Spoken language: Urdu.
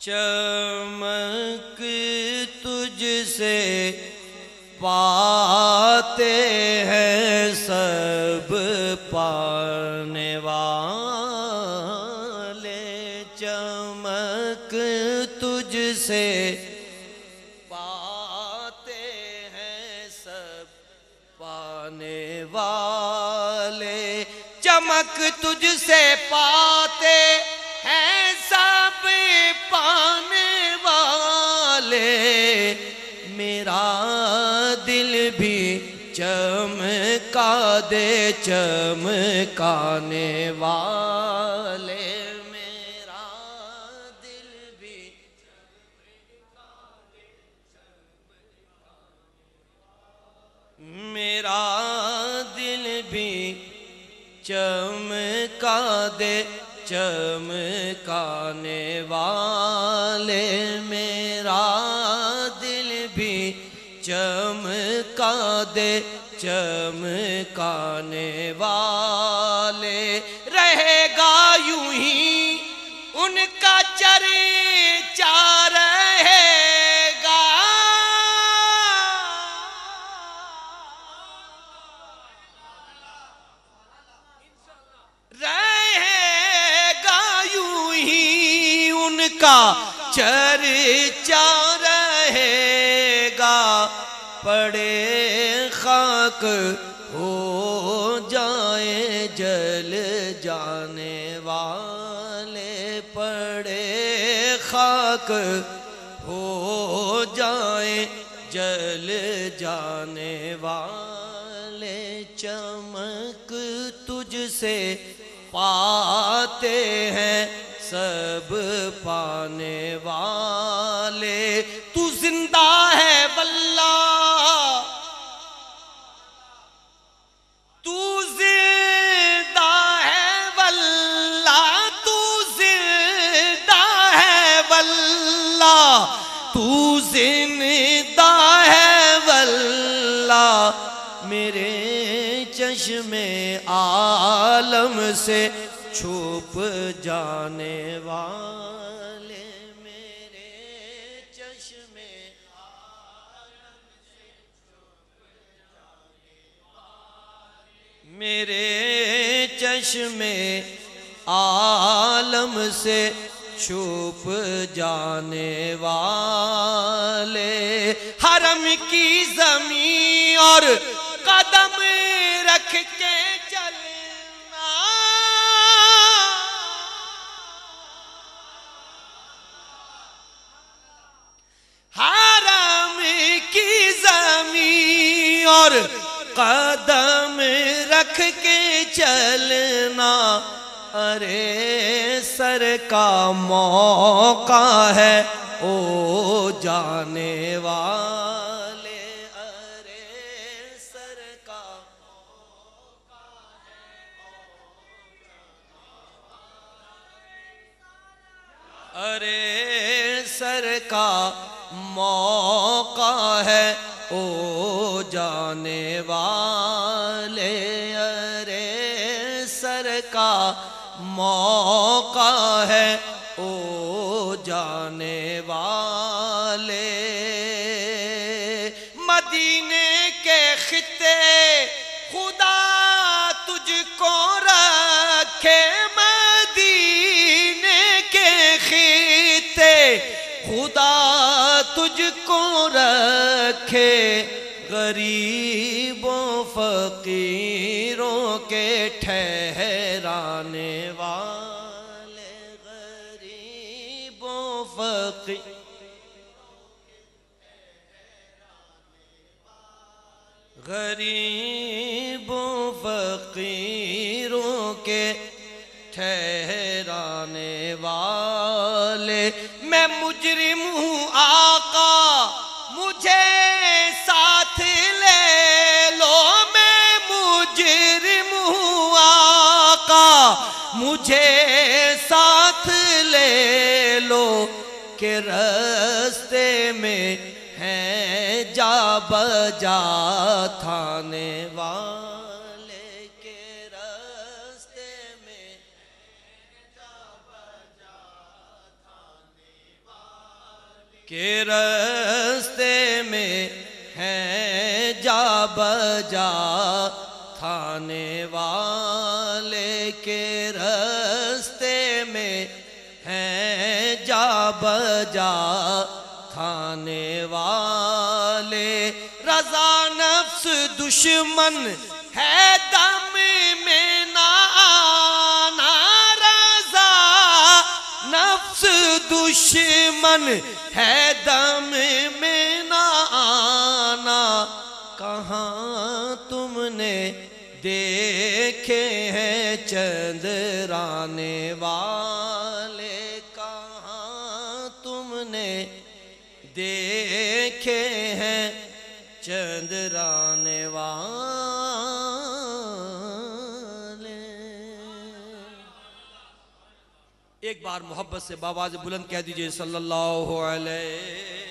چمک تجھ سے پاتے ہیں سب پانے والے۔ چمک تجھ سے پاتے ہیں سب پانے والے۔ چمک تجھ سے پاتے دل بھی چمکا دے چمکانے والے میرا دل بھی میرا دل بھی چمکا دے چمکانے والے میرا دل بھی چمکا دے چمکانے والے۔ رہے گا یوں ہی ان کا چرچا رہے گا۔ رہے گا یوں ہی ان کا چرچا پڑے خاک ہو جائے جل جانے والے پڑے خاک ہو جائے جل جانے والے چمک تجھ سے پاتے ہیں سب پانے والے تو زندہ میرے چشم عالم سے چھپ جانے والے میرے چشم میرے چشم عالم سے چھپ جانے والے حرم کی زمین اور قدم رکھ کے چلنا۔ حرم کی زمین اور قدم رکھ کے چلنا۔ ارے سر کا موقع ہے، او جانے والے ارے سر کا موقع ہے او جانے والے، ارے سر کا موقع ہے او جانے والے۔ تجھ کو رکھے غریبوں، فقیروں کے ٹھہرانے والے غریبوں فقیر غریبوں، فقیروں کے ٹھہرانے والے میں مجرم ہوں آقا کہ رستے میں ہیں جا بجا تھانے والے کے رستے میں کے رستے میں ہیں جا بجا تھانے والے کے رستے بجا تھانے والے۔ رضا نفس دشمن ہے دم میں نہ آنا رضا نفس دشمن ہے دم میں نہ آنا کہاں تم نے دیکھے ہیں چندرانے والے؟ دیکھے ہیں چندرانے والے۔ ایک بار محبت سے باواز بلند کہہ دیجیے صلی اللہ علیہ